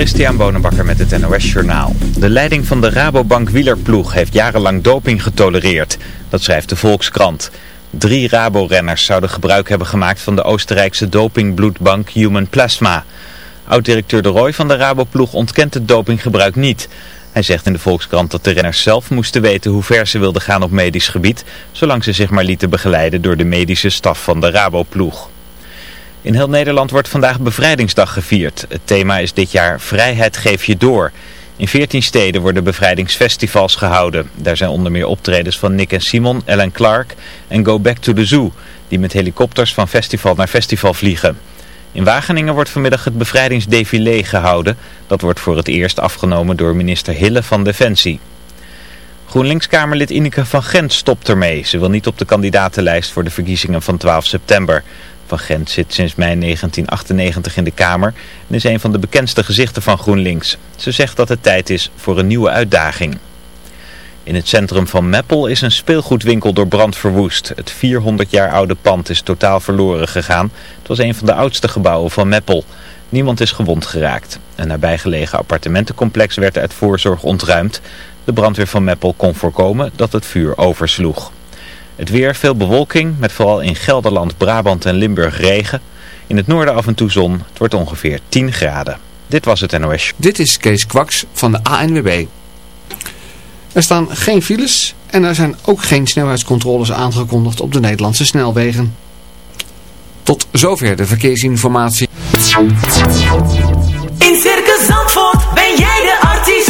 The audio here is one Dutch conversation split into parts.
Christian Bonenbakker met het NOS Journaal. De leiding van de Rabobank wielerploeg heeft jarenlang doping getolereerd. Dat schrijft de Volkskrant. Drie Rabo-renners zouden gebruik hebben gemaakt van de Oostenrijkse dopingbloedbank Human Plasma. Oud-directeur De Roy van de Raboploeg ontkent het dopinggebruik niet. Hij zegt in de Volkskrant dat de renners zelf moesten weten hoe ver ze wilden gaan op medisch gebied... zolang ze zich maar lieten begeleiden door de medische staf van de Raboploeg. In heel Nederland wordt vandaag Bevrijdingsdag gevierd. Het thema is dit jaar Vrijheid geef je door. In 14 steden worden bevrijdingsfestivals gehouden. Daar zijn onder meer optredens van Nick en Simon, Ellen Clark en Go Back to the Zoo... die met helikopters van festival naar festival vliegen. In Wageningen wordt vanmiddag het bevrijdingsdefilé gehouden. Dat wordt voor het eerst afgenomen door minister Hille van Defensie. GroenLinks-Kamerlid Ineke van Gent stopt ermee. Ze wil niet op de kandidatenlijst voor de verkiezingen van 12 september. Van Gent zit sinds mei 1998 in de Kamer en is een van de bekendste gezichten van GroenLinks. Ze zegt dat het tijd is voor een nieuwe uitdaging. In het centrum van Meppel is een speelgoedwinkel door brand verwoest. Het 400 jaar oude pand is totaal verloren gegaan. Het was een van de oudste gebouwen van Meppel. Niemand is gewond geraakt. Een nabijgelegen appartementencomplex werd uit voorzorg ontruimd. De brandweer van Meppel kon voorkomen dat het vuur oversloeg. Het weer, veel bewolking, met vooral in Gelderland, Brabant en Limburg regen. In het noorden af en toe zon. Het wordt ongeveer 10 graden. Dit was het NOS. Dit is Kees Kwaks van de ANWB. Er staan geen files en er zijn ook geen snelheidscontroles aangekondigd op de Nederlandse snelwegen. Tot zover de verkeersinformatie. In Circus Zandvoort ben jij de artiest.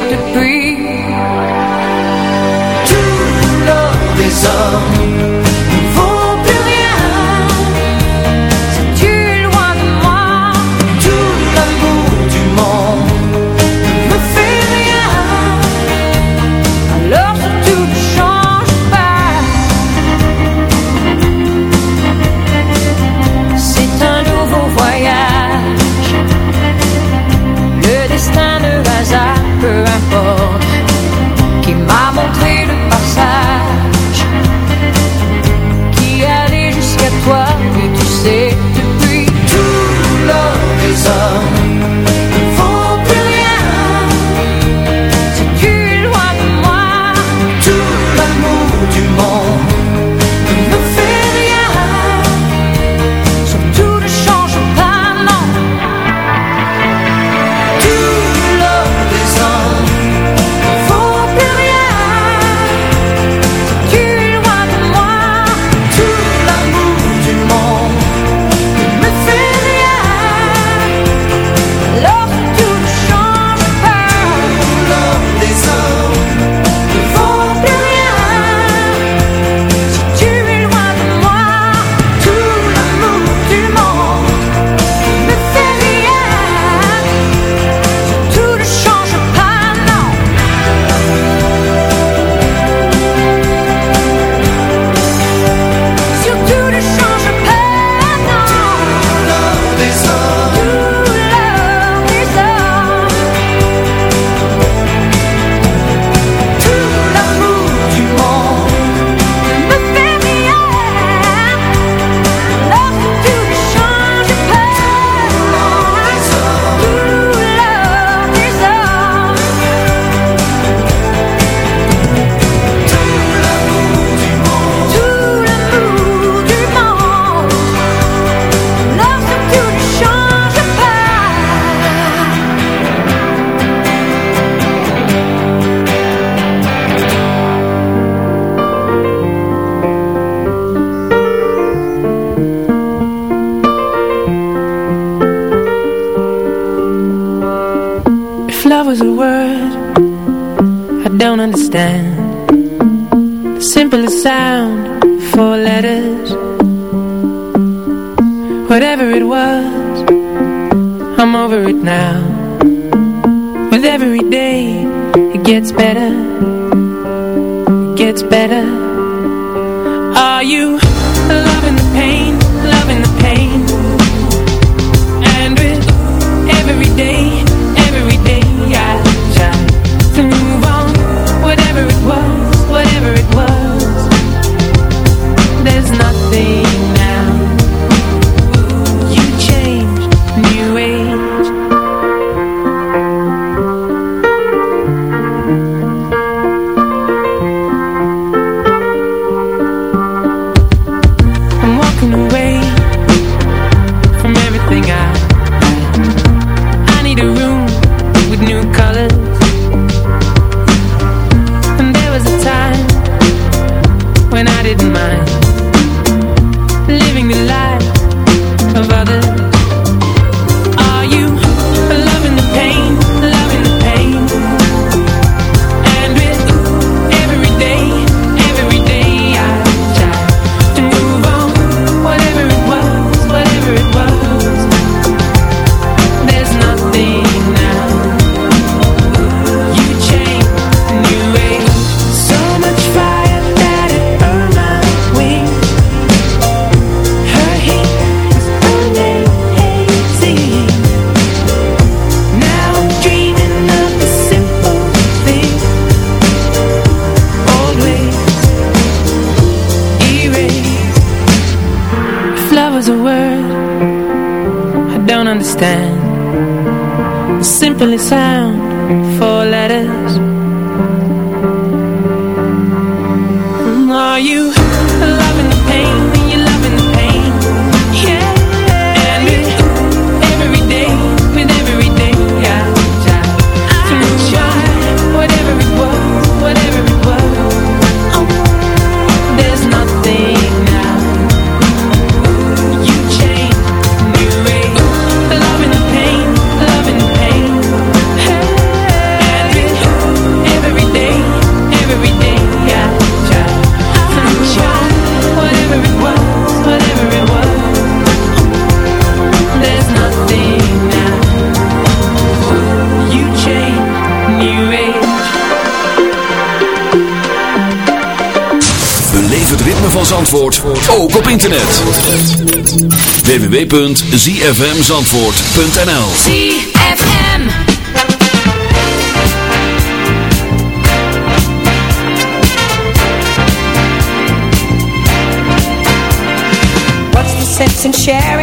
Are you? internet. www.zfmzandvoort.nl ZFM What's the sense in sharing?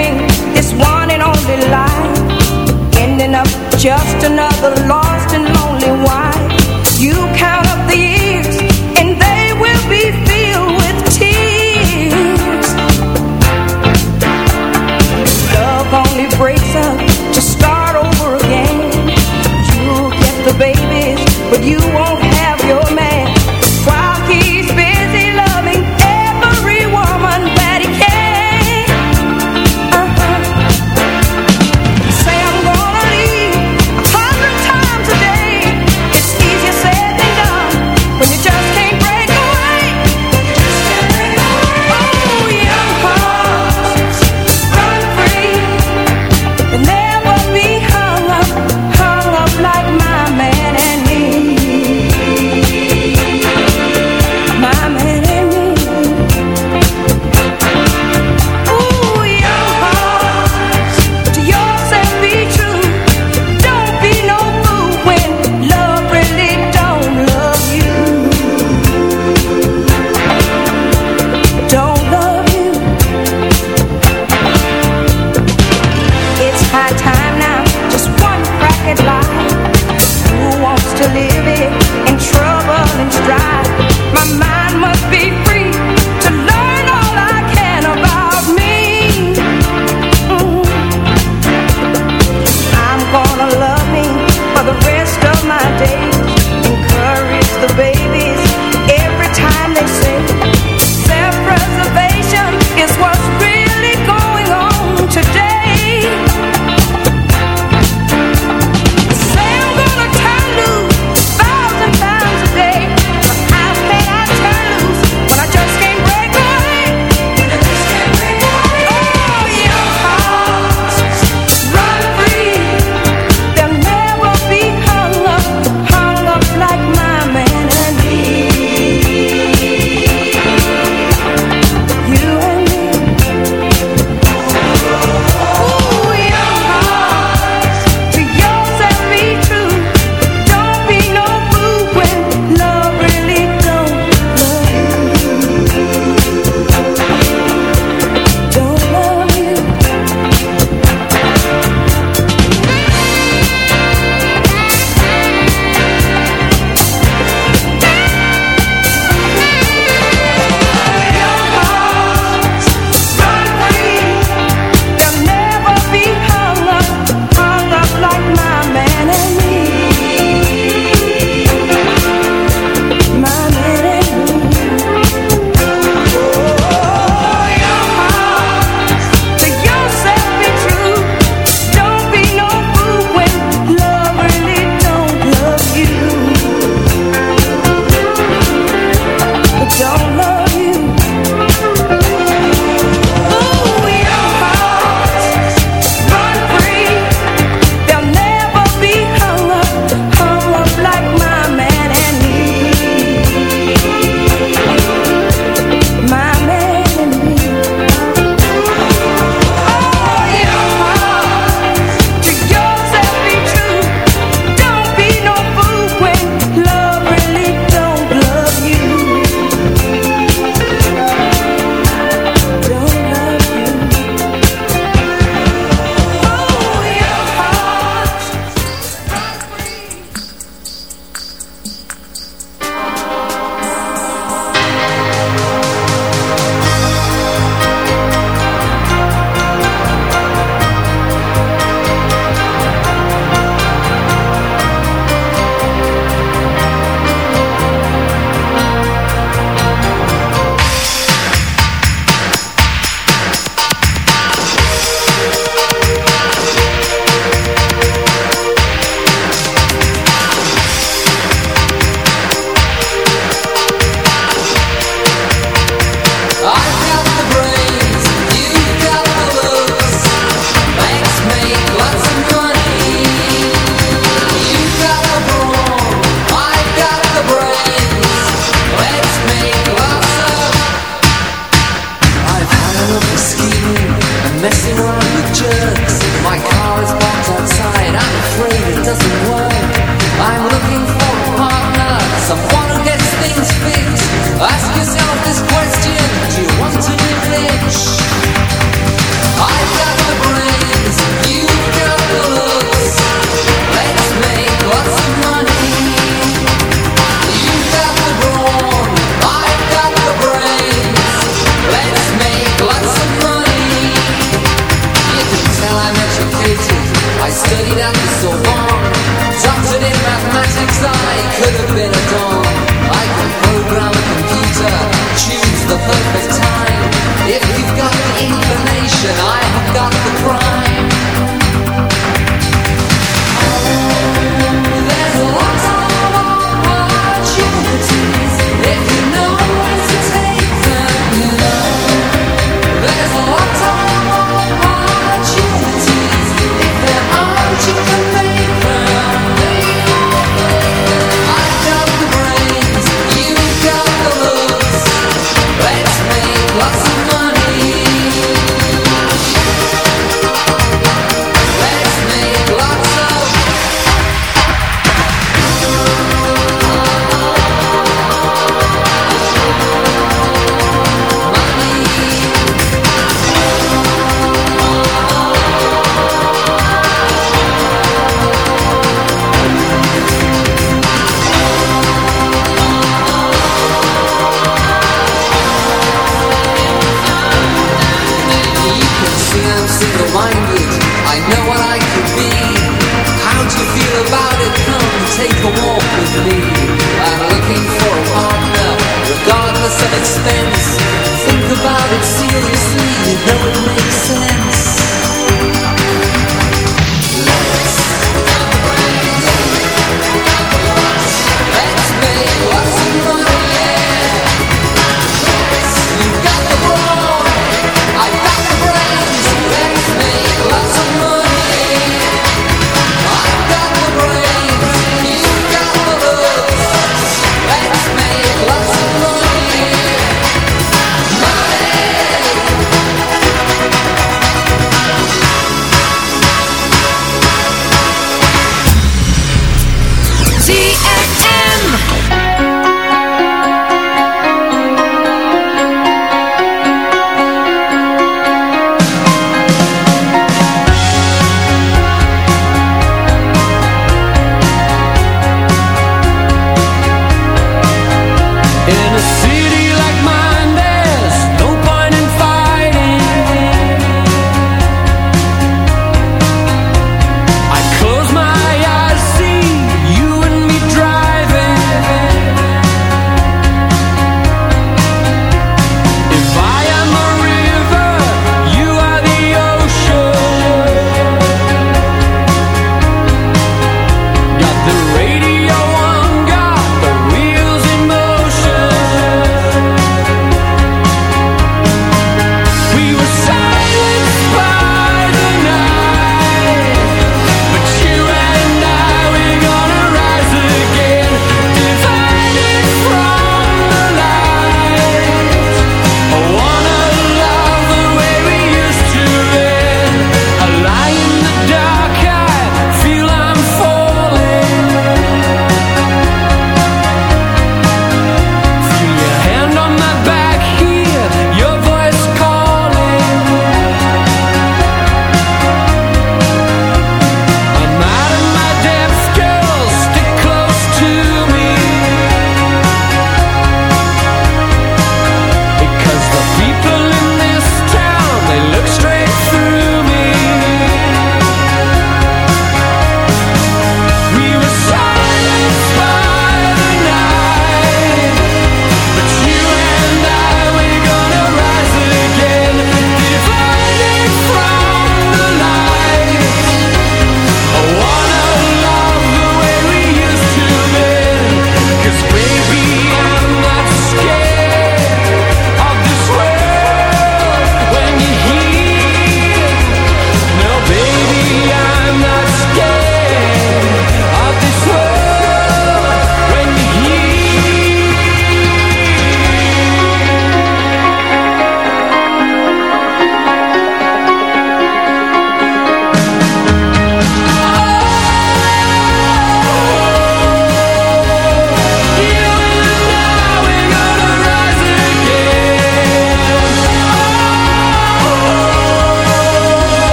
Messing around with jerks. My car is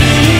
see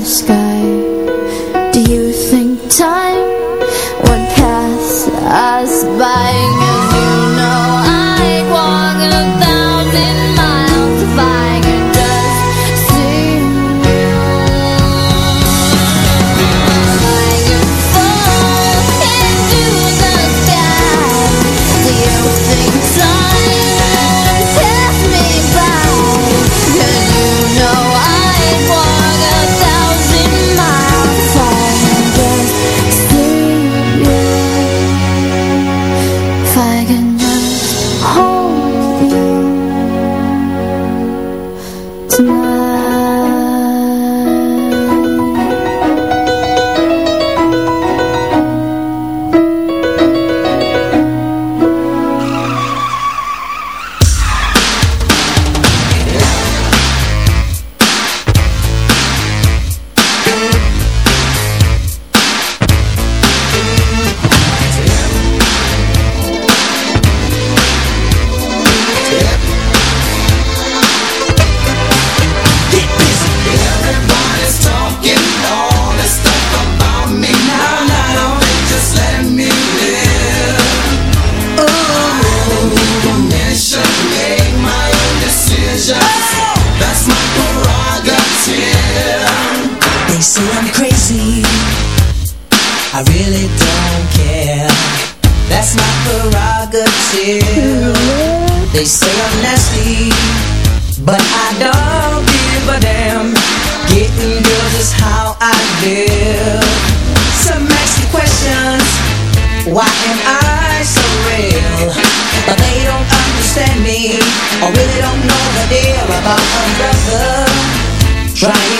Oscar. Trying